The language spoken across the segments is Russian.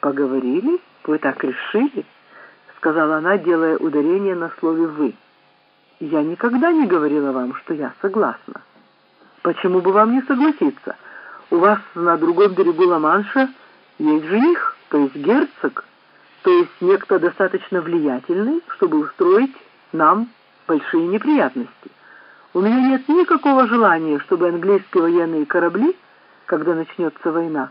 «Поговорили? Вы так решили?» — сказала она, делая ударение на слове «вы». «Я никогда не говорила вам, что я согласна. Почему бы вам не согласиться? У вас на другом берегу Ла-Манша есть жених, то есть герцог, то есть некто достаточно влиятельный, чтобы устроить нам большие неприятности. У меня нет никакого желания, чтобы английские военные корабли, когда начнется война,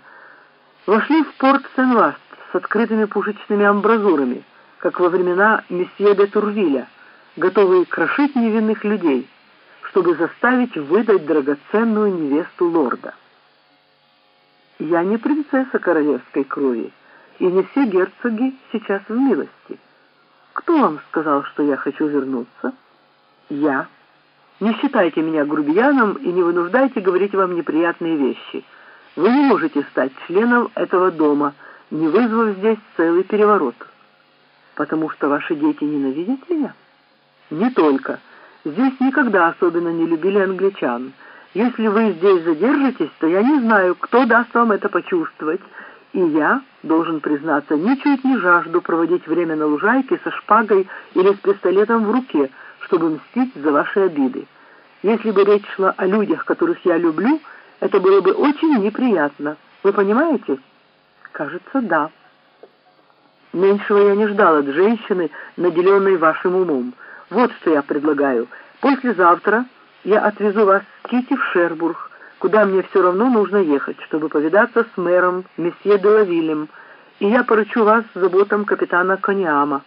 вошли в порт Сен-Васт с открытыми пушечными амбразурами, как во времена месье де Турвиля, готовые крошить невинных людей, чтобы заставить выдать драгоценную невесту лорда. Я не принцесса королевской крови, и не все герцоги сейчас в милости. Кто вам сказал, что я хочу вернуться? Я. Не считайте меня грубияном и не вынуждайте говорить вам неприятные вещи. Вы не можете стать членом этого дома, не вызвав здесь целый переворот. Потому что ваши дети ненавидят меня? Не только. Здесь никогда особенно не любили англичан. Если вы здесь задержитесь, то я не знаю, кто даст вам это почувствовать. И я, должен признаться, ничуть не жажду проводить время на лужайке со шпагой или с пистолетом в руке, чтобы мстить за ваши обиды. Если бы речь шла о людях, которых я люблю, это было бы очень неприятно. Вы понимаете? Кажется, да. Меньшего я не ждал от женщины, наделенной вашим умом. Вот что я предлагаю. Послезавтра я отвезу вас с Кити в Шербург, куда мне все равно нужно ехать, чтобы повидаться с мэром, месье Делавилем, и я поручу вас заботам капитана Кониама.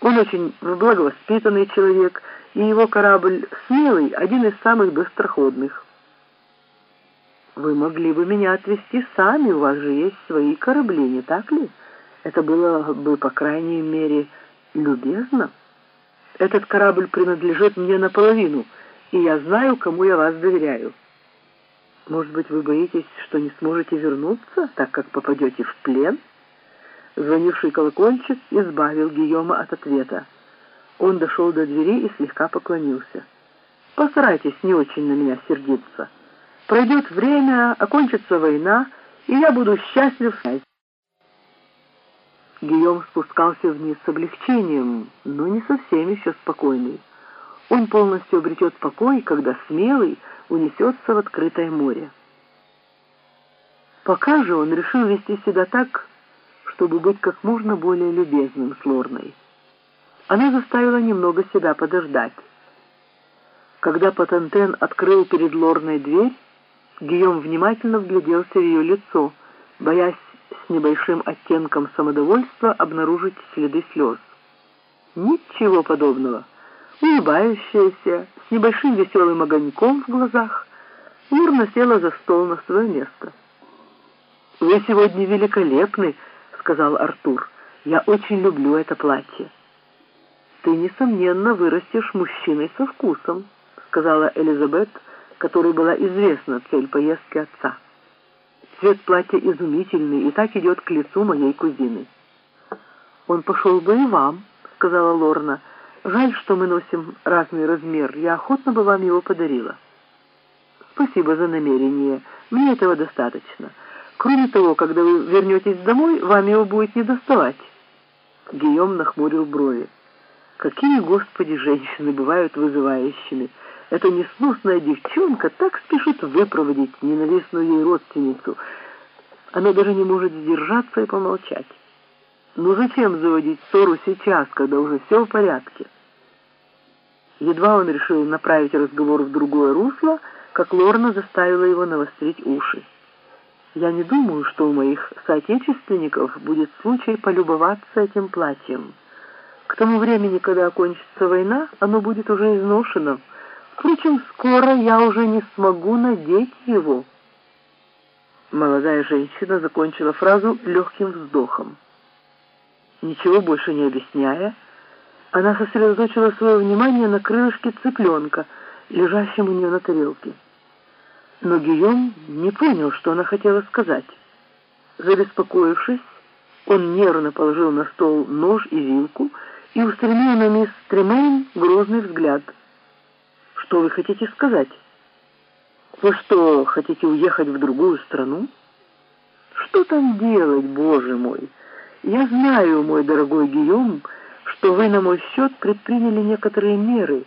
Он очень благовоспитанный человек, и его корабль смелый, один из самых быстроходных. Вы могли бы меня отвезти сами, у вас же есть свои корабли, не так ли? Это было бы, по крайней мере, любезно. Этот корабль принадлежит мне наполовину, и я знаю, кому я вас доверяю. Может быть, вы боитесь, что не сможете вернуться, так как попадете в плен?» Звонивший колокольчик избавил Гийома от ответа. Он дошел до двери и слегка поклонился. «Постарайтесь не очень на меня сердиться. Пройдет время, окончится война, и я буду счастлив снять». Гийом спускался вниз с облегчением, но не совсем еще спокойный. Он полностью обретет покой, когда смелый унесется в открытое море. Пока же он решил вести себя так, чтобы быть как можно более любезным с Лорной. Она заставила немного себя подождать. Когда Патентен открыл перед Лорной дверь, Гийом внимательно вгляделся в ее лицо, боясь с небольшим оттенком самодовольства обнаружить следы слез. Ничего подобного. Улыбающаяся, с небольшим веселым огоньком в глазах, Лорна села за стол на свое место. «Вы сегодня великолепны», сказал Артур. «Я очень люблю это платье». «Ты, несомненно, вырастешь мужчиной со вкусом», сказала Элизабет, которой была известна цель поездки отца. «Цвет платья изумительный и так идет к лицу моей кузины». «Он пошел бы и вам», — сказала Лорна. «Жаль, что мы носим разный размер. Я охотно бы вам его подарила». «Спасибо за намерение. Мне этого достаточно». Кроме того, когда вы вернетесь домой, вам его будет не доставать. Гийом нахмурил брови. Какие, Господи, женщины бывают вызывающими. Эта несносная девчонка так спешит выпроводить ненавистную ей родственницу. Она даже не может сдержаться и помолчать. Ну зачем заводить ссору сейчас, когда уже все в порядке? Едва он решил направить разговор в другое русло, как Лорна заставила его навострить уши. Я не думаю, что у моих соотечественников будет случай полюбоваться этим платьем. К тому времени, когда окончится война, оно будет уже изношено. Впрочем, скоро я уже не смогу надеть его. Молодая женщина закончила фразу легким вздохом. Ничего больше не объясняя, она сосредоточила свое внимание на крылышке цыпленка, лежащем у нее на тарелке. Но Гийом не понял, что она хотела сказать. Забеспокоившись, он нервно положил на стол нож и вилку и устремил на мисс Тремейн грозный взгляд. «Что вы хотите сказать? Вы что, хотите уехать в другую страну? Что там делать, боже мой?» Я знаю, мой дорогой Гийом, что вы на мой счет предприняли некоторые меры,